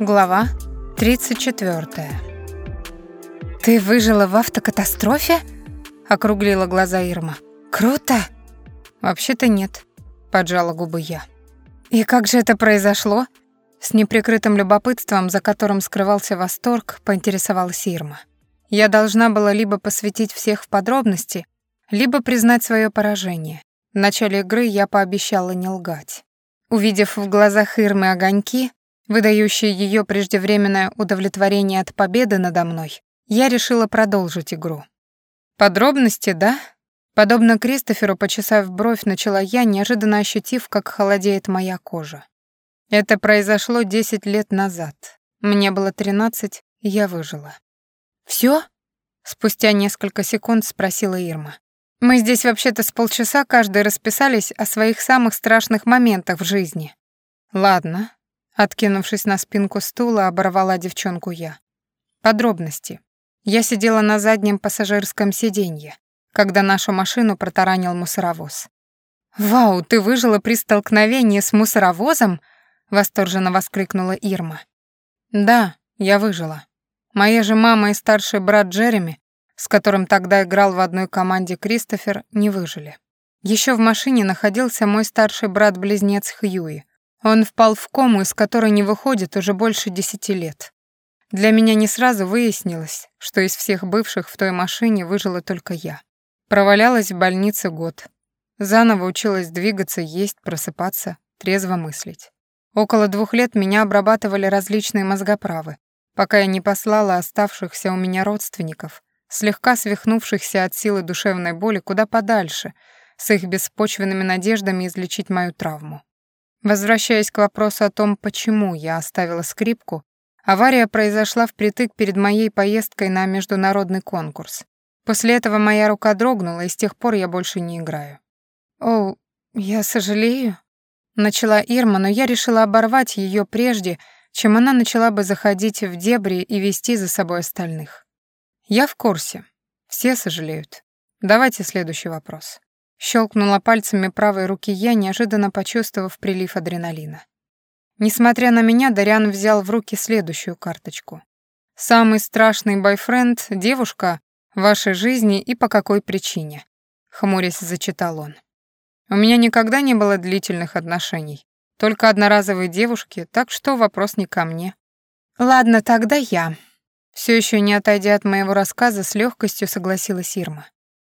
Глава 34. «Ты выжила в автокатастрофе?» — округлила глаза Ирма. «Круто!» «Вообще-то нет», — поджала губы я. «И как же это произошло?» С неприкрытым любопытством, за которым скрывался восторг, поинтересовалась Ирма. Я должна была либо посвятить всех в подробности, либо признать свое поражение. В начале игры я пообещала не лгать. Увидев в глазах Ирмы огоньки, выдающие ее преждевременное удовлетворение от победы надо мной, я решила продолжить игру. Подробности, да? Подобно Кристоферу, почесав бровь, начала я, неожиданно ощутив, как холодеет моя кожа. Это произошло 10 лет назад. Мне было 13, и я выжила. Все? Спустя несколько секунд спросила Ирма. Мы здесь вообще-то с полчаса каждый расписались о своих самых страшных моментах в жизни. Ладно, Откинувшись на спинку стула, оборвала девчонку я. Подробности. Я сидела на заднем пассажирском сиденье, когда нашу машину протаранил мусоровоз. «Вау, ты выжила при столкновении с мусоровозом?» — восторженно воскликнула Ирма. «Да, я выжила. Моя же мама и старший брат Джереми, с которым тогда играл в одной команде Кристофер, не выжили. Еще в машине находился мой старший брат-близнец Хьюи, он впал в кому, из которой не выходит уже больше десяти лет. Для меня не сразу выяснилось, что из всех бывших в той машине выжила только я. Провалялась в больнице год. Заново училась двигаться, есть, просыпаться, трезво мыслить. Около двух лет меня обрабатывали различные мозгоправы, пока я не послала оставшихся у меня родственников, слегка свихнувшихся от силы душевной боли куда подальше, с их беспочвенными надеждами излечить мою травму. Возвращаясь к вопросу о том, почему я оставила скрипку, авария произошла впритык перед моей поездкой на международный конкурс. После этого моя рука дрогнула, и с тех пор я больше не играю. «О, я сожалею», — начала Ирма, но я решила оборвать ее прежде, чем она начала бы заходить в дебри и вести за собой остальных. «Я в курсе. Все сожалеют. Давайте следующий вопрос». Щелкнула пальцами правой руки я, неожиданно почувствовав прилив адреналина. Несмотря на меня, Дариан взял в руки следующую карточку. «Самый страшный бойфренд — девушка в вашей жизни и по какой причине?» — хмурясь зачитал он. «У меня никогда не было длительных отношений, только одноразовые девушки, так что вопрос не ко мне». «Ладно, тогда я». Все еще не отойдя от моего рассказа, с легкостью согласилась Ирма.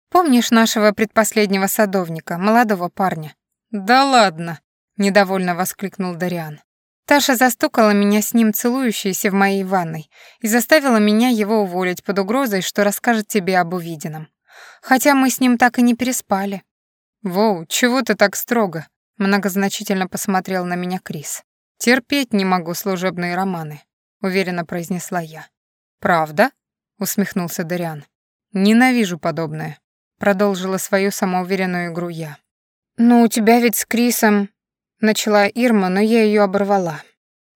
Помнишь нашего предпоследнего садовника, молодого парня? Да ладно, недовольно воскликнул Дариан. Таша застукала меня с ним целующейся в моей ванной и заставила меня его уволить под угрозой, что расскажет тебе об увиденном. Хотя мы с ним так и не переспали. «Воу, чего ты так строго?» — многозначительно посмотрел на меня Крис. «Терпеть не могу служебные романы», — уверенно произнесла я. «Правда?» — усмехнулся Дариан. «Ненавижу подобное. Продолжила свою самоуверенную игру я. «Ну, у тебя ведь с Крисом...» Начала Ирма, но я ее оборвала.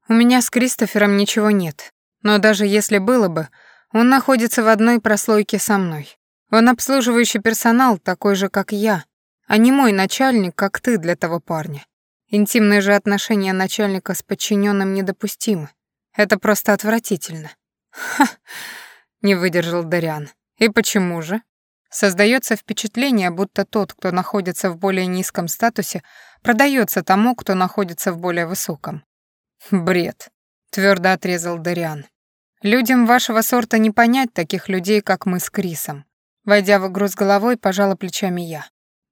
«У меня с Кристофером ничего нет. Но даже если было бы, он находится в одной прослойке со мной. Он обслуживающий персонал, такой же, как я, а не мой начальник, как ты для того парня. Интимные же отношения начальника с подчиненным недопустимы. Это просто отвратительно». «Ха!» — не выдержал Дариан. «И почему же?» Создается впечатление, будто тот, кто находится в более низком статусе, продается тому, кто находится в более высоком. Бред, твердо отрезал Дариан. Людям вашего сорта не понять таких людей, как мы с Крисом. Войдя в игру с головой, пожала плечами я.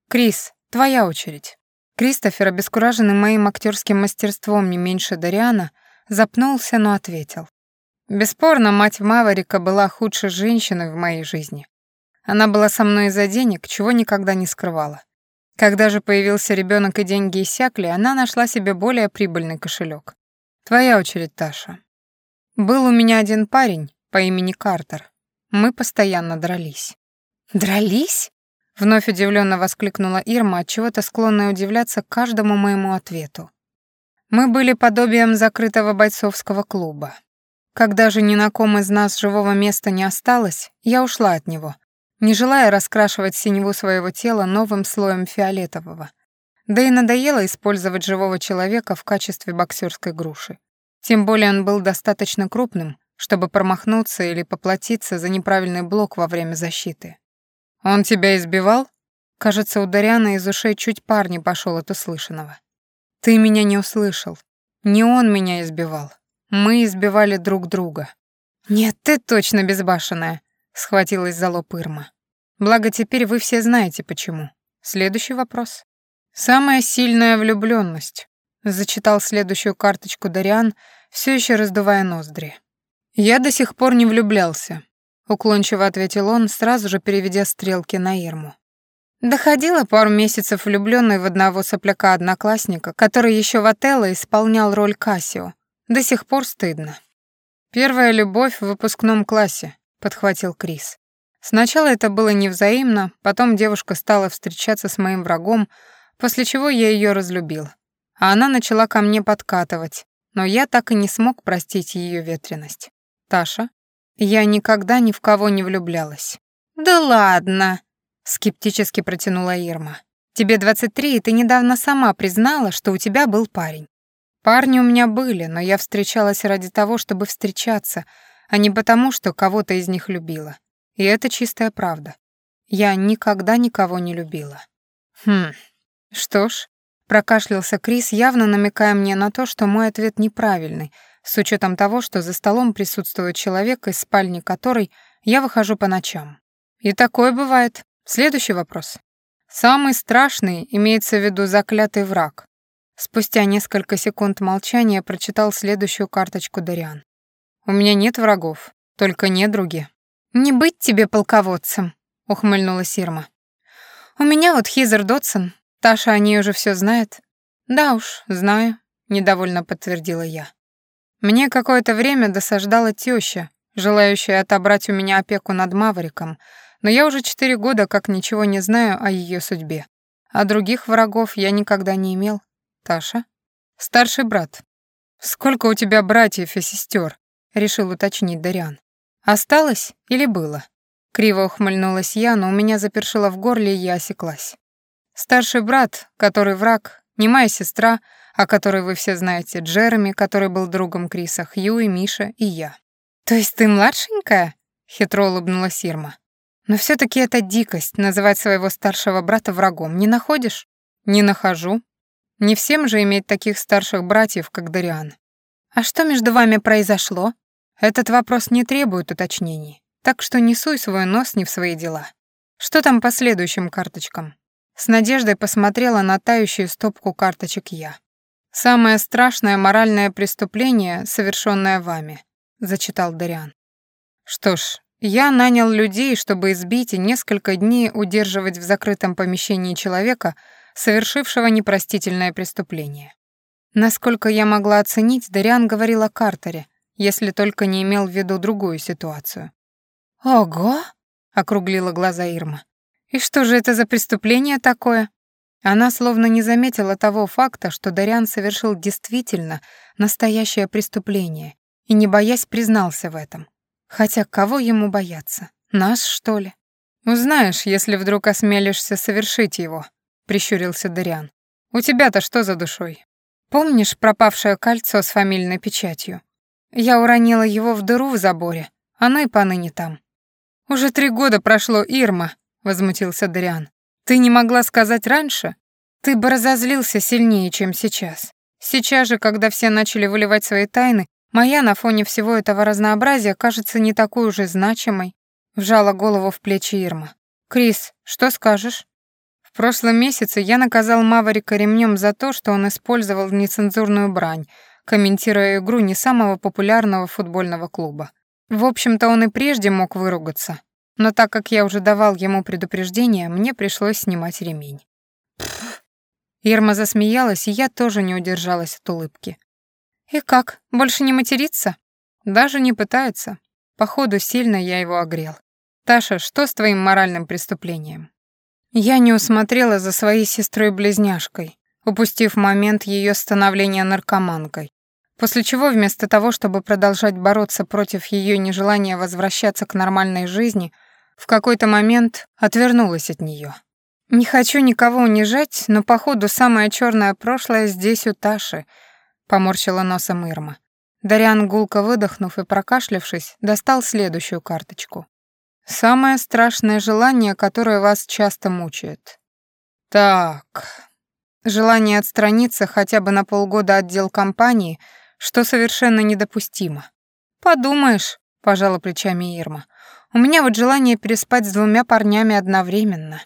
Крис, твоя очередь. Кристофер, обескураженный моим актерским мастерством не меньше Дариана, запнулся, но ответил. Бесспорно, мать Маварика была худшей женщиной в моей жизни. Она была со мной из-за денег, чего никогда не скрывала. Когда же появился ребенок и деньги иссякли, она нашла себе более прибыльный кошелек. Твоя очередь, Таша. Был у меня один парень по имени Картер. Мы постоянно дрались. Дрались? Вновь удивленно воскликнула Ирма, от чего-то склонная удивляться каждому моему ответу. Мы были подобием закрытого бойцовского клуба. Когда же ни на ком из нас живого места не осталось, я ушла от него, не желая раскрашивать синеву своего тела новым слоем фиолетового. Да и надоело использовать живого человека в качестве боксерской груши. Тем более он был достаточно крупным, чтобы промахнуться или поплатиться за неправильный блок во время защиты. «Он тебя избивал?» Кажется, у Дариана из ушей чуть пар не пошел от услышанного. «Ты меня не услышал. Не он меня избивал. Мы избивали друг друга». «Нет, ты точно безбашенная», — схватилась за лоб Ирма. «Благо теперь вы все знаете, почему. Следующий вопрос». «Самая сильная влюблённость», — зачитал следующую карточку Дариан, все еще раздувая ноздри. «Я до сих пор не влюблялся», — уклончиво ответил он, сразу же переведя стрелки на Ирму. Доходила пару месяцев влюблённой в одного сопляка-одноклассника, который еще в Отелло исполнял роль Кассио. До сих пор стыдно. «Первая любовь в выпускном классе», — подхватил Крис. Сначала это было невзаимно, потом девушка стала встречаться с моим врагом, после чего я ее разлюбил. А она начала ко мне подкатывать, но я так и не смог простить ее ветренность. Таша, я никогда ни в кого не влюблялась. «Да ладно!» скептически протянула Ирма. Тебе 23, и ты недавно сама признала, что у тебя был парень. Парни у меня были, но я встречалась ради того, чтобы встречаться, а не потому, что кого-то из них любила. И это чистая правда. Я никогда никого не любила. Хм. Что ж, прокашлялся Крис, явно намекая мне на то, что мой ответ неправильный, с учетом того, что за столом присутствует человек, из спальни которой я выхожу по ночам. И такое бывает, Следующий вопрос. Самый страшный имеется в виду заклятый враг. Спустя несколько секунд молчания прочитал следующую карточку Дариан. У меня нет врагов, только недруги. Не быть тебе полководцем, ухмыльнулась Ирма. У меня вот Хизер Дотсон, Таша о ней уже все знает. Да уж, знаю, недовольно подтвердила я. Мне какое-то время досаждала теща, желающая отобрать у меня опеку над Мавриком, но я уже четыре года как ничего не знаю о ее судьбе. А других врагов я никогда не имел. Таша? Старший брат. Сколько у тебя братьев и сестер? Решил уточнить Дариан. Осталось или было? Криво ухмыльнулась я, но у меня запершило в горле, и я осеклась. Старший брат, который враг, не моя сестра, о которой вы все знаете, Джереми, который был другом Криса, Хью и Миша, и я. «То есть ты младшенькая?» — хитро улыбнулась Ирма. Но все таки это дикость называть своего старшего брата врагом, не находишь? Не нахожу. Не всем же иметь таких старших братьев, как Дариан. А что между вами произошло? Этот вопрос не требует уточнений, так что не суй свой нос не в свои дела. Что там по следующим карточкам? С надеждой посмотрела на тающую стопку карточек я. «Самое страшное моральное преступление, совершенное вами», — зачитал Дариан. «Что ж, я нанял людей, чтобы избить и несколько дней удерживать в закрытом помещении человека, совершившего непростительное преступление. Насколько я могла оценить, Дариан говорил о Картере, если только не имел в виду другую ситуацию. «Ого!» — округлила глаза Ирма. «И что же это за преступление такое?» Она словно не заметила того факта, что Дариан совершил действительно настоящее преступление и, не боясь, признался в этом. Хотя кого ему бояться? Нас, что ли? Узнаешь, если вдруг осмелишься совершить его, прищурился Дариан. У тебя-то что за душой? Помнишь пропавшее кольцо с фамильной печатью? Я уронила его в дыру в заборе, оно и поныне там. Уже три года прошло, Ирма, возмутился Дариан. Ты не могла сказать раньше? Ты бы разозлился сильнее, чем сейчас. Сейчас же, когда все начали выливать свои тайны, Моя на фоне всего этого разнообразия кажется не такой уже значимой. Вжала голову в плечи Ирма. «Крис, что скажешь?» В прошлом месяце я наказал Маварика ремнем за то, что он использовал нецензурную брань, комментируя игру не самого популярного футбольного клуба. В общем-то, он и прежде мог выругаться, но так как я уже давал ему предупреждение, мне пришлось снимать ремень. Ирма засмеялась, и я тоже не удержалась от улыбки. «И как, больше не материться?» «Даже не пытается. Походу, сильно я его огрел. Таша, что с твоим моральным преступлением?» Я не усмотрела за своей сестрой-близняшкой, упустив момент ее становления наркоманкой. После чего вместо того, чтобы продолжать бороться против ее нежелания возвращаться к нормальной жизни, в какой-то момент отвернулась от нее. Не хочу никого унижать, но походу самое черное прошлое здесь у Таши — поморщила носом Ирма. Дариан, гулко выдохнув и прокашлявшись, достал следующую карточку. «Самое страшное желание, которое вас часто мучает». «Так...» Желание отстраниться хотя бы на полгода от дел компании, что совершенно недопустимо. «Подумаешь», — пожала плечами Ирма, «у меня вот желание переспать с двумя парнями одновременно».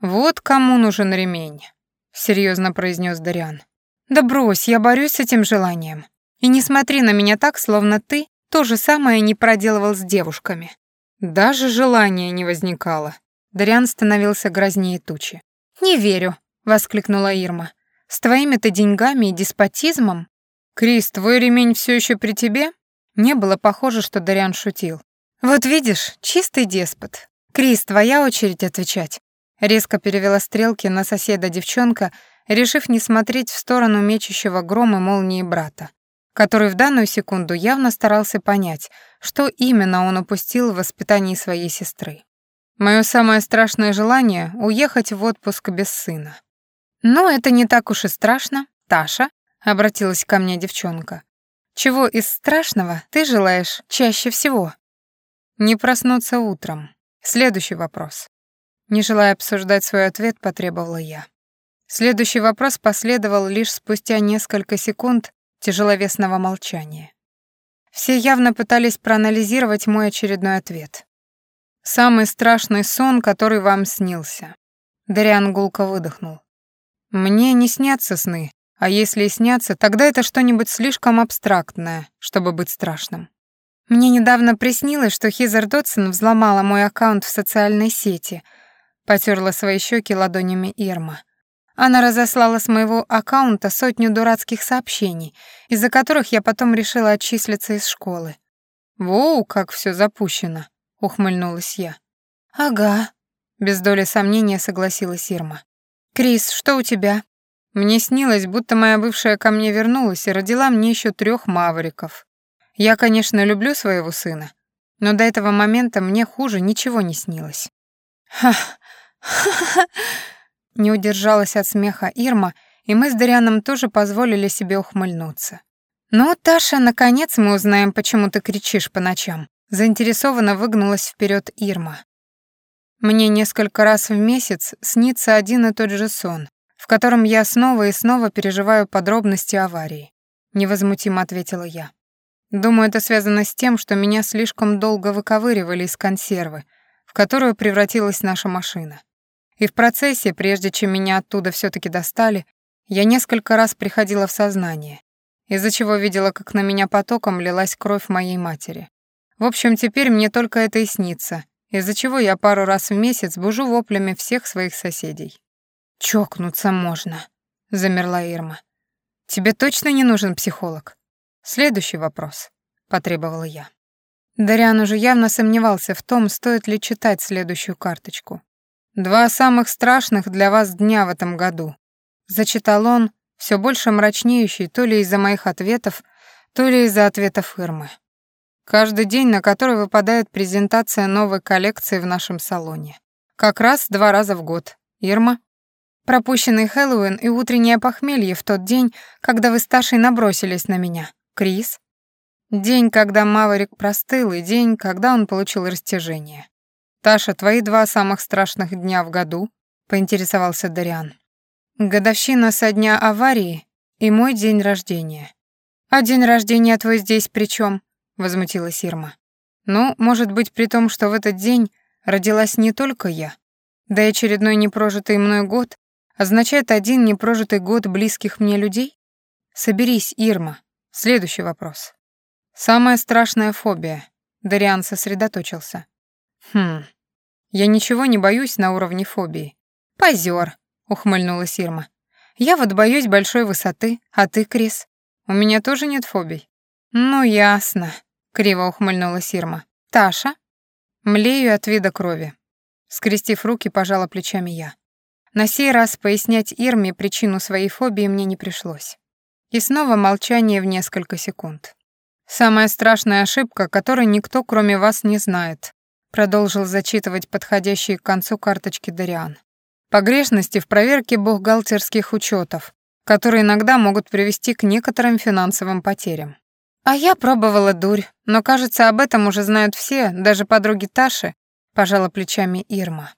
«Вот кому нужен ремень», — серьезно произнес Дариан. «Да брось, я борюсь с этим желанием. И не смотри на меня так, словно ты то же самое не проделывал с девушками. Даже желания не возникало. Дариан становился грознее тучи. «Не верю», — воскликнула Ирма. «С твоими-то деньгами и деспотизмом?» «Крис, твой ремень все еще при тебе?» Не было похоже, что Дариан шутил. «Вот видишь, чистый деспот. Крис, твоя очередь отвечать». Резко перевела стрелки на соседа девчонка, решив не смотреть в сторону мечущего грома молнии брата который в данную секунду явно старался понять, что именно он упустил в воспитании своей сестры. Мое самое страшное желание — уехать в отпуск без сына. «Ну, это не так уж и страшно, Таша», — обратилась ко мне девчонка. «Чего из страшного ты желаешь чаще всего?» «Не проснуться утром. Следующий вопрос». Не желая обсуждать свой ответ, потребовала я. Следующий вопрос последовал лишь спустя несколько секунд тяжеловесного молчания. Все явно пытались проанализировать мой очередной ответ. «Самый страшный сон, который вам снился». Дариан гулко выдохнул. «Мне не снятся сны, а если и снятся, тогда это что-нибудь слишком абстрактное, чтобы быть страшным. Мне недавно приснилось, что Хизер Дотсон взломала мой аккаунт в социальной сети, потерла свои щеки ладонями Ирма. Она разослала с моего аккаунта сотню дурацких сообщений, из-за которых я потом решила отчислиться из школы. «Воу, как все запущено», — ухмыльнулась я. «Ага», — без доли сомнения согласилась Ирма. «Крис, что у тебя?» Мне снилось, будто моя бывшая ко мне вернулась и родила мне еще трех мавриков. Я, конечно, люблю своего сына, но до этого момента мне хуже ничего не снилось. «Ха! Ха-ха-ха!» Не удержалась от смеха Ирма, и мы с Дарианом тоже позволили себе ухмыльнуться. «Ну, Таша, наконец мы узнаем, почему ты кричишь по ночам». Заинтересованно выгнулась вперед Ирма. Мне несколько раз в месяц снится один и тот же сон, в котором я снова и снова переживаю подробности аварии. Невозмутимо ответила я. Думаю, это связано с тем, что меня слишком долго выковыривали из консервы, в которую превратилась наша машина. И в процессе, прежде чем меня оттуда все таки достали, я несколько раз приходила в сознание, из-за чего видела, как на меня потоком лилась кровь моей матери. В общем, теперь мне только это и снится, из-за чего я пару раз в месяц бужу воплями всех своих соседей. «Чокнуться можно», — замерла Ирма. «Тебе точно не нужен психолог?» «Следующий вопрос», — потребовала я. Дариан уже явно сомневался в том, стоит ли читать следующую карточку. «Два самых страшных для вас дня в этом году», — зачитал он, все больше мрачнеющий то ли из-за моих ответов, то ли из-за ответов Ирмы. Каждый день, на который выпадает презентация новой коллекции в нашем салоне. Как раз два раза в год. Ирма. Пропущенный Хэллоуин и утреннее похмелье в тот день, когда вы старший набросились на меня. Крис. День, когда Маварик простыл, и день, когда он получил растяжение. «Таша, твои два самых страшных дня в году?» — поинтересовался Дариан. «Годовщина со дня аварии и мой день рождения». «А день рождения твой здесь при чем? возмутилась Ирма. «Ну, может быть, при том, что в этот день родилась не только я. Да и очередной непрожитый мной год означает один непрожитый год близких мне людей? Соберись, Ирма. Следующий вопрос. Самая страшная фобия. Дариан сосредоточился. Хм. Я ничего не боюсь на уровне фобии. Позер, ухмыльнулась Ирма. Я вот боюсь большой высоты, а ты, Крис? У меня тоже нет фобий. Ну, ясно, криво ухмыльнулась Ирма. Таша? Млею от вида крови. Скрестив руки, пожала плечами я. На сей раз пояснять Ирме причину своей фобии мне не пришлось. И снова молчание в несколько секунд. Самая страшная ошибка, которой никто, кроме вас, не знает, продолжил зачитывать подходящие к концу карточки Дариан. Погрешности в проверке бухгалтерских учетов, которые иногда могут привести к некоторым финансовым потерям. А я пробовала дурь, но, кажется, об этом уже знают все, даже подруги Таши, пожала плечами Ирма.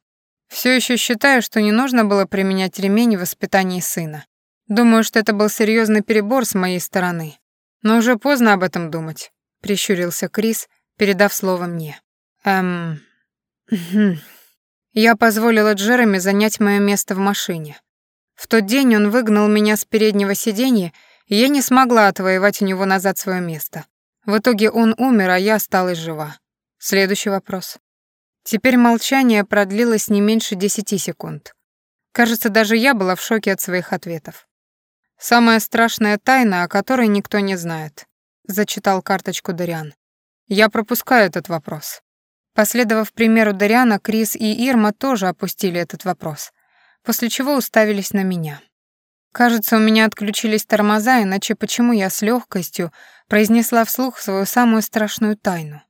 Все еще считаю, что не нужно было применять ремень в воспитании сына. Думаю, что это был серьезный перебор с моей стороны. Но уже поздно об этом думать, прищурился Крис, передав слово мне. Эм. Я позволила Джереми занять мое место в машине. В тот день он выгнал меня с переднего сиденья, и я не смогла отвоевать у него назад свое место. В итоге он умер, а я осталась жива. Следующий вопрос. Теперь молчание продлилось не меньше десяти секунд. Кажется, даже я была в шоке от своих ответов. «Самая страшная тайна, о которой никто не знает», — зачитал карточку Дариан. «Я пропускаю этот вопрос». Последовав примеру Дариана, Крис и Ирма тоже опустили этот вопрос, после чего уставились на меня. Кажется, у меня отключились тормоза, иначе почему я с легкостью произнесла вслух свою самую страшную тайну?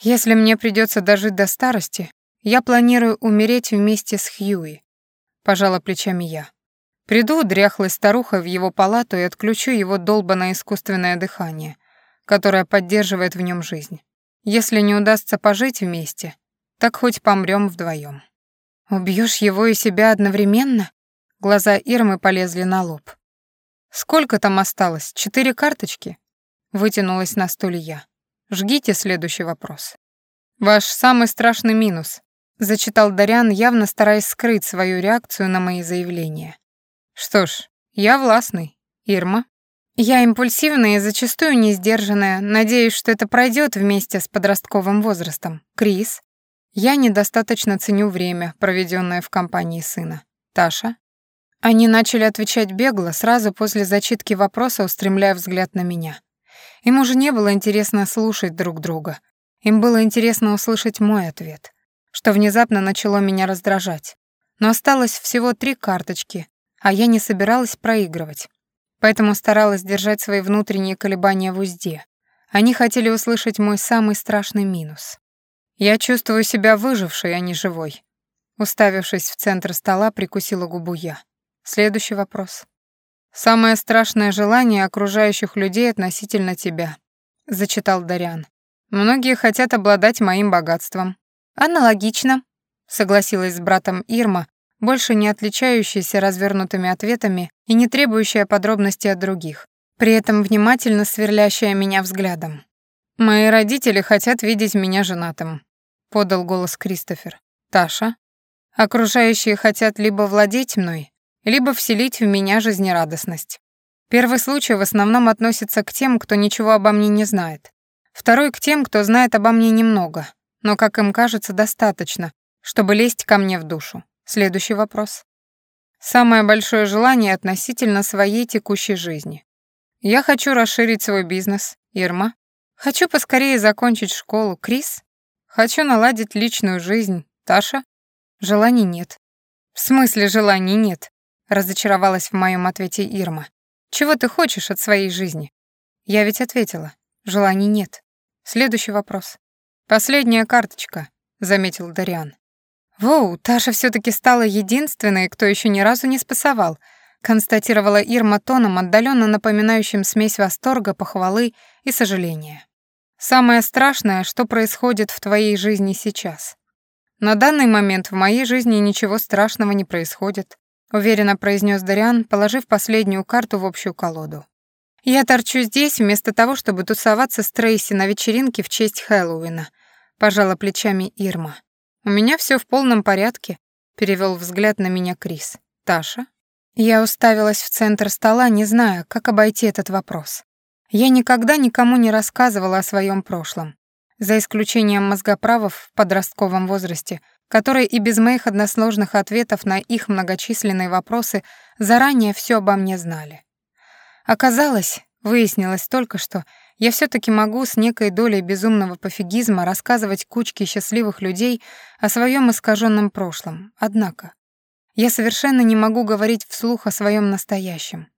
Если мне придется дожить до старости, я планирую умереть вместе с Хьюи. Пожала плечами я. Приду дряхлой старухой в его палату и отключу его долбанное искусственное дыхание, которое поддерживает в нем жизнь. Если не удастся пожить вместе, так хоть помрем вдвоем. Убьешь его и себя одновременно? Глаза Ирмы полезли на лоб. Сколько там осталось? Четыре карточки? Вытянулась на стуле я. Жгите следующий вопрос. Ваш самый страшный минус, зачитал Дарян, явно стараясь скрыть свою реакцию на мои заявления. Что ж, я властный. Ирма. Я импульсивная и зачастую не сдержанная, надеюсь, что это пройдет вместе с подростковым возрастом. Крис. Я недостаточно ценю время, проведенное в компании сына. Таша. Они начали отвечать бегло, сразу после зачитки вопроса устремляя взгляд на меня. Им уже не было интересно слушать друг друга. Им было интересно услышать мой ответ, что внезапно начало меня раздражать. Но осталось всего три карточки, а я не собиралась проигрывать. Поэтому старалась держать свои внутренние колебания в узде. Они хотели услышать мой самый страшный минус. Я чувствую себя выжившей, а не живой. Уставившись в центр стола, прикусила губу я. Следующий вопрос. «Самое страшное желание окружающих людей относительно тебя», — зачитал Дариан. «Многие хотят обладать моим богатством». «Аналогично», — согласилась с братом Ирма, больше не отличающаяся развернутыми ответами и не требующая подробностей от других, при этом внимательно сверлящая меня взглядом. «Мои родители хотят видеть меня женатым», — подал голос Кристофер. «Таша? Окружающие хотят либо владеть мной, либо вселить в меня жизнерадостность. Первый случай в основном относится к тем, кто ничего обо мне не знает. Второй — к тем, кто знает обо мне немного, но, как им кажется, достаточно, чтобы лезть ко мне в душу. Следующий вопрос. Самое большое желание относительно своей текущей жизни. Я хочу расширить свой бизнес. Ирма. Хочу поскорее закончить школу. Крис. Хочу наладить личную жизнь. Таша. Желаний нет. В смысле желаний нет? разочаровалась в моем ответе Ирма. Чего ты хочешь от своей жизни? Я ведь ответила. Желаний нет. Следующий вопрос. Последняя карточка, заметил Дариан. Воу, Таша все таки стала единственной, кто еще ни разу не спасовал, констатировала Ирма тоном, отдаленно напоминающим смесь восторга, похвалы и сожаления. Самое страшное, что происходит в твоей жизни сейчас. На данный момент в моей жизни ничего страшного не происходит уверенно произнес Дариан, положив последнюю карту в общую колоду. Я торчу здесь вместо того, чтобы тусоваться с Трейси на вечеринке в честь Хэллоуина, пожала плечами Ирма. У меня все в полном порядке, перевел взгляд на меня Крис. Таша? Я уставилась в центр стола, не зная, как обойти этот вопрос. Я никогда никому не рассказывала о своем прошлом, за исключением мозгоправов в подростковом возрасте — которые и без моих односложных ответов на их многочисленные вопросы заранее все обо мне знали. Оказалось, выяснилось только что, я все таки могу с некой долей безумного пофигизма рассказывать кучке счастливых людей о своем искаженном прошлом. Однако, я совершенно не могу говорить вслух о своем настоящем.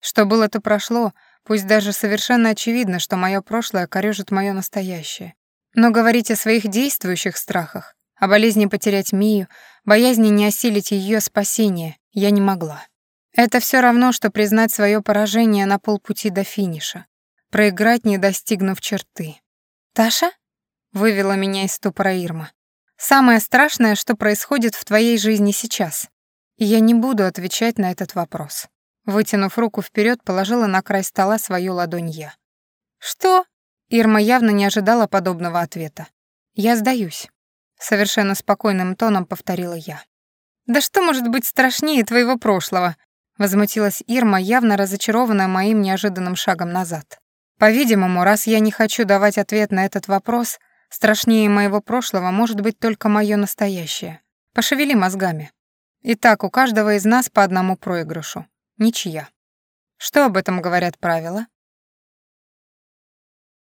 Что было, то прошло, пусть даже совершенно очевидно, что мое прошлое корёжит мое настоящее. Но говорить о своих действующих страхах о болезни потерять Мию, боязни не осилить ее спасение я не могла. Это все равно, что признать свое поражение на полпути до финиша. Проиграть, не достигнув черты. «Таша?» — вывела меня из ступора Ирма. «Самое страшное, что происходит в твоей жизни сейчас. И я не буду отвечать на этот вопрос». Вытянув руку вперед, положила на край стола свою ладонь я. «Что?» Ирма явно не ожидала подобного ответа. «Я сдаюсь», — совершенно спокойным тоном повторила я. «Да что может быть страшнее твоего прошлого?» — возмутилась Ирма, явно разочарованная моим неожиданным шагом назад. «По-видимому, раз я не хочу давать ответ на этот вопрос, страшнее моего прошлого может быть только мое настоящее. Пошевели мозгами. Итак, у каждого из нас по одному проигрышу. Ничья. Что об этом говорят правила?